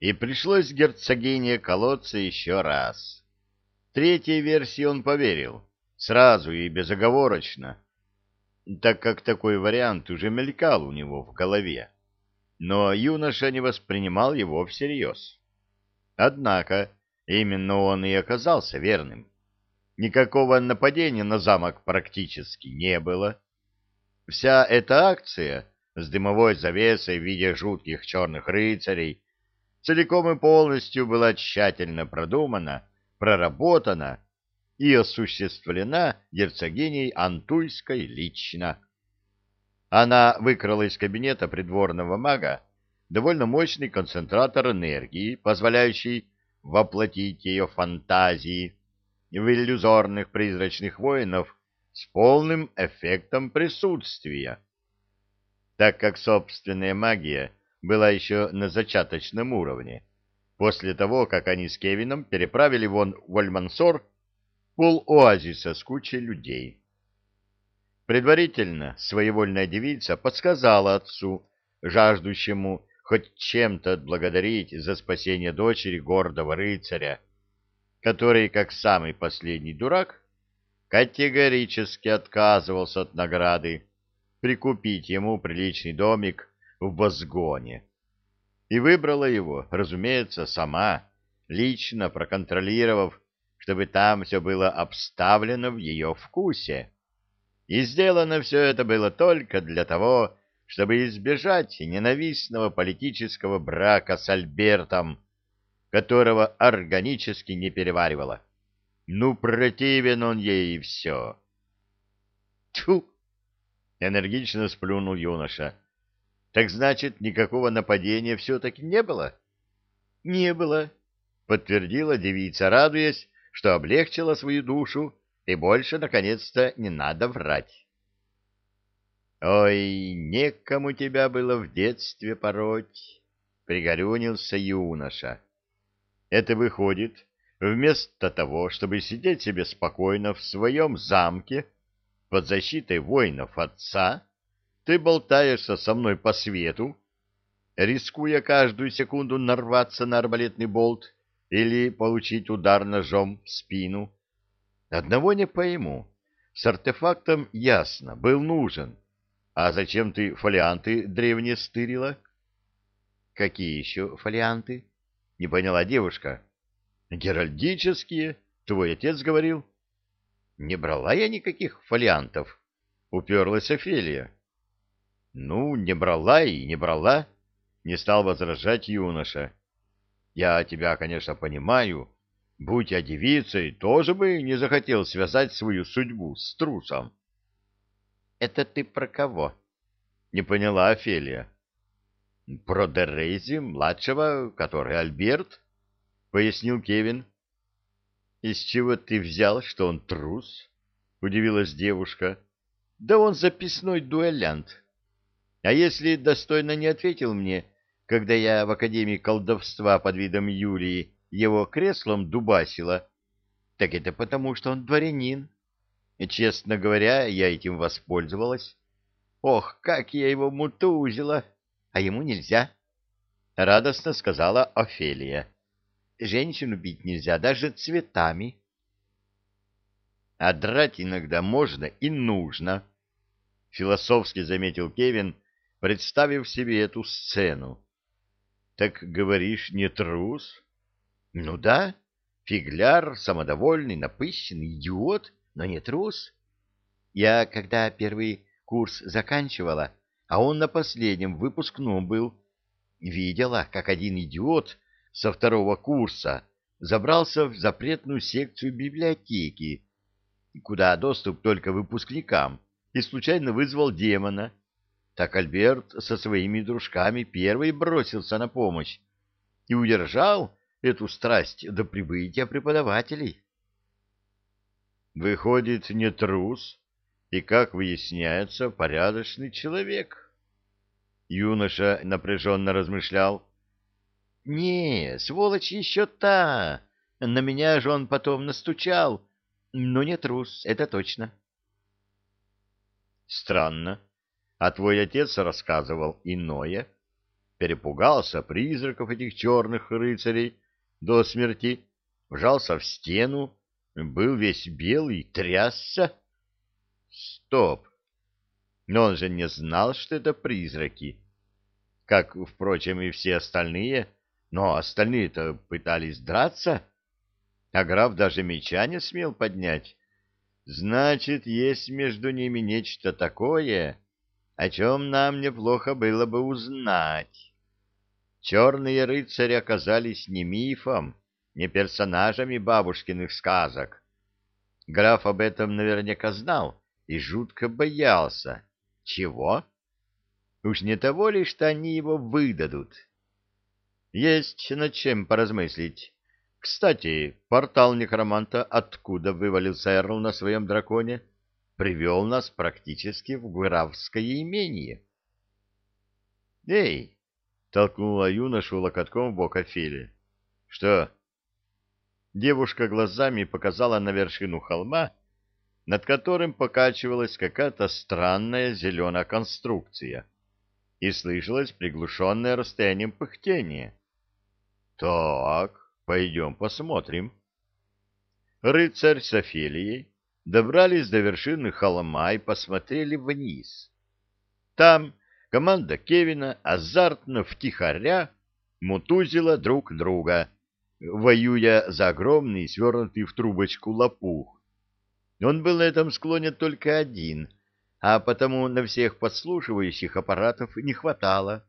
И пришлось герцогине колоться еще раз. Третьей версии он поверил, сразу и безоговорочно, так как такой вариант уже мелькал у него в голове. Но юноша не воспринимал его всерьез. Однако именно он и оказался верным. Никакого нападения на замок практически не было. Вся эта акция с дымовой завесой в виде жутких черных рыцарей целиком и полностью была тщательно продумана, проработана и осуществлена герцогиней Антуйской лично. Она выкрала из кабинета придворного мага довольно мощный концентратор энергии, позволяющий воплотить ее фантазии в иллюзорных призрачных воинов с полным эффектом присутствия. Так как собственная магия была еще на зачаточном уровне, после того, как они с Кевином переправили вон в Альмансор пол оазиса с кучей людей. Предварительно своевольная девица подсказала отцу, жаждущему хоть чем-то отблагодарить за спасение дочери гордого рыцаря, который, как самый последний дурак, категорически отказывался от награды прикупить ему приличный домик в Бозгоне. И выбрала его, разумеется, сама, лично проконтролировав, чтобы там все было обставлено в ее вкусе. И сделано все это было только для того, чтобы избежать ненавистного политического брака с Альбертом, которого органически не переваривала. Ну, противен он ей и все. Тьфу! Энергично сплюнул юноша. Так значит, никакого нападения все-таки не было? Не было, подтвердила девица, радуясь, что облегчила свою душу, и больше, наконец-то, не надо врать. Ой, некому тебя было в детстве пороть, пригорюнился юноша. Это выходит, вместо того, чтобы сидеть себе спокойно в своем замке под защитой воинов отца, ты болтаешься со мной по свету, рискуя каждую секунду нарваться на арбалетный болт или получить удар ножом в спину. Одного не пойму. С артефактом ясно, был нужен. А зачем ты фолианты древние стырила? Какие еще фолианты? Не поняла девушка. Геральдические, твой отец говорил. Не брала я никаких фолиантов, уперлась Офелия. Ну, не брала и не брала, не стал возражать юноша. Я тебя, конечно, понимаю. Будь я девицей, тоже бы не захотел связать свою судьбу с трусом. — Это ты про кого? — не поняла Офелия. — Про Дерези, младшего, который Альберт, — пояснил Кевин. — Из чего ты взял, что он трус? — удивилась девушка. — Да он записной дуэлянт. А если достойно не ответил мне, когда я в Академии колдовства под видом Юлии его креслом дубасила, так это потому, что он дворянин. И, честно говоря, я этим воспользовалась. Ох, как я его мутузила! а ему нельзя. Радостно сказала Офелия. Женщину бить нельзя даже цветами. А драть иногда можно и нужно, философски заметил Кевин, представив себе эту сцену. Так говоришь, не трус? Ну да, фигляр, самодовольный, напыщенный, идиот, но не трус. Я, когда первый курс заканчивала, а он на последнем выпускном был. Видела, как один идиот со второго курса забрался в запретную секцию библиотеки, куда доступ только выпускникам, и случайно вызвал демона. Так Альберт со своими дружками первый бросился на помощь и удержал эту страсть до прибытия преподавателей. Выходит, не трус, и, как выясняется, порядочный человек. Юноша напряженно размышлял. «Не, сволочь еще та! На меня же он потом настучал. Но не трус, это точно». «Странно. А твой отец рассказывал иное?» перепугался призраков этих черных рыцарей до смерти, вжался в стену, был весь белый, трясся. Стоп! Но он же не знал, что это призраки. Как, впрочем, и все остальные. Но остальные-то пытались драться. А граф даже меча не смел поднять. Значит, есть между ними нечто такое, о чем нам неплохо было бы узнать. Черные рыцари оказались не мифом, не персонажами бабушкиных сказок. Граф об этом наверняка знал и жутко боялся. Чего? Уж не того ли, что они его выдадут? Есть над чем поразмыслить. Кстати, портал некроманта, откуда вывалился Эрл на своем драконе, привел нас практически в графское имение. «Эй!» — толкнула юношу локотком в бок Офелия. «Что?» Девушка глазами показала на вершину холма, над которым покачивалась какая-то странная зеленая конструкция, и слышалось приглушенное расстоянием пыхтение. «Так, пойдем посмотрим». Рыцарь с Офелией добрались до вершины холма и посмотрели вниз. Там команда Кевина азартно втихаря мутузила друг друга, воюя за огромный свернутый в трубочку лопух, он был на этом склоне только один, а потому на всех подслушивающих аппаратов не хватало.